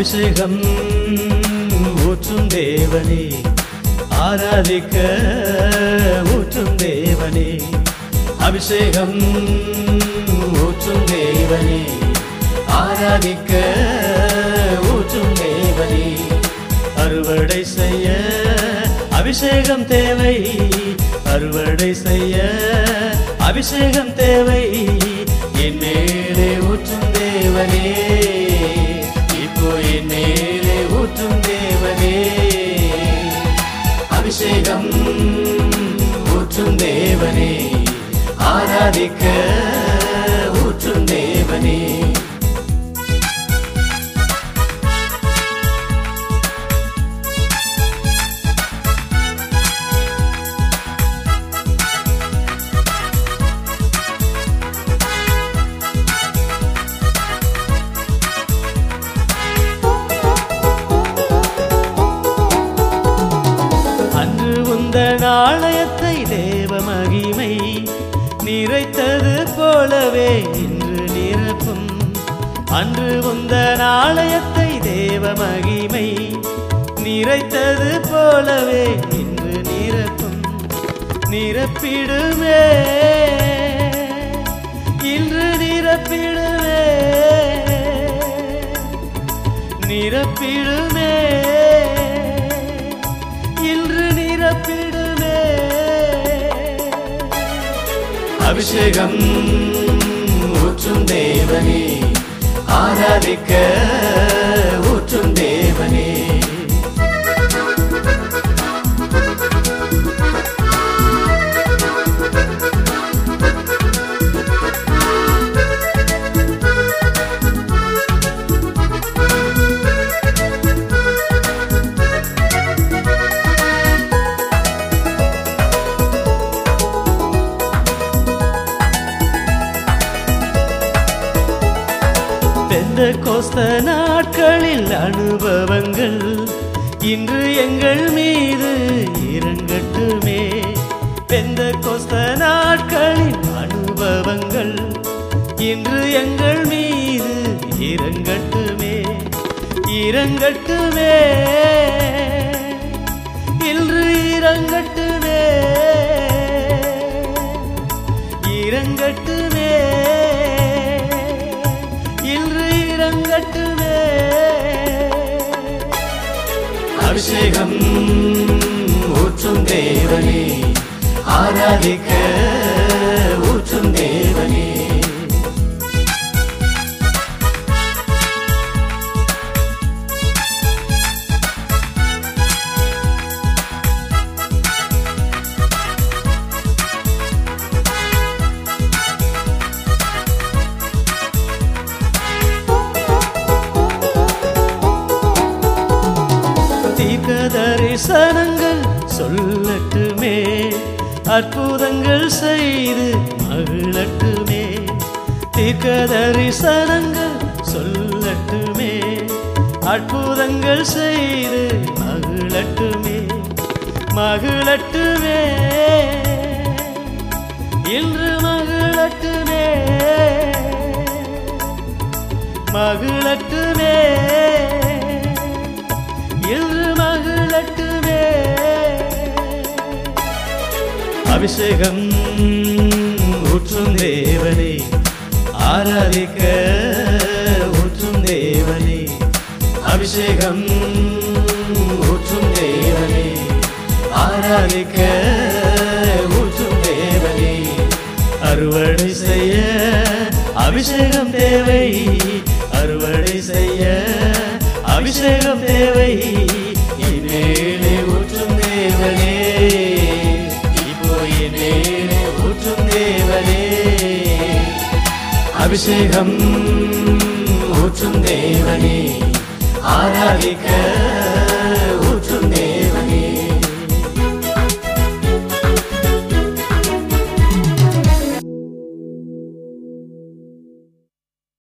அபிஷேகம் ஊற்றும் தேவனே. ஆராதிக்க ஊற்றும் தேவனே. அபிஷேகம் ஊற்றும் தேவனே. ஆராதிக்க ஊற்றும் தேவனே. அறுவடை செய்ய அபிஷேகம் தேவை. அறுவடை செய்ய அபிஷேகம் தேவை. என் மேலே தேவனே ஆராதிக்க ஊற்றும் தேவனே. அன்று நிறைத்தது போலவே இன்று நிரப்பும். அன்று உந்த நாணயத்தை தேவ மகிமை நிறைத்தது போலவே இன்று நிரப்பும். நிரப்பிடுமே. இன்று நிரப்பிடுமே. நிரப்பிடு அபிஷேகம் ஊற்றும் தேவனே ஆராதிக்க பெந்த கோஸ்த நாட்களில் அனுபவங்கள் இன்று எங்கள் மீது இறங்கட்டுமே. பெந்த கோஸ்த நாட்களில் அனுபவங்கள் இன்று எங்கள் மீது இறங்கட்டுமே. இறங்கட்டுமே. இன்று இறங்கட்டுமே. இறங்கட்டுமே. இன்று அபிஷேகம் ஊற்றும் தேவனே ஆராதிக்க தரிசனங்கள் சொல்லட்டுமே அற்புதங்கள் செய்து மகிழட்டுமே. தீர்க்க தரிசனங்கள் சொல்லட்டுமே அற்புதங்கள் செய்து மகிழட்டுமே. மகிழட்டுமே. அபிஷேகம் ஊற்றும் தேவனே ஆராதிக்க ஊற்றும் தேவனே அபிஷேகம் ஊற்றும் தேவனே ஆராதிக்க ஊற்றும் தேவனே அறுவடை செய்ய அபிஷேகம் தேவை அறுவடை செய்ய அபிஷேகம் தேவை தேவனே அபிஷேகம் ஊற்றும் தேவனே ஆராதிக்க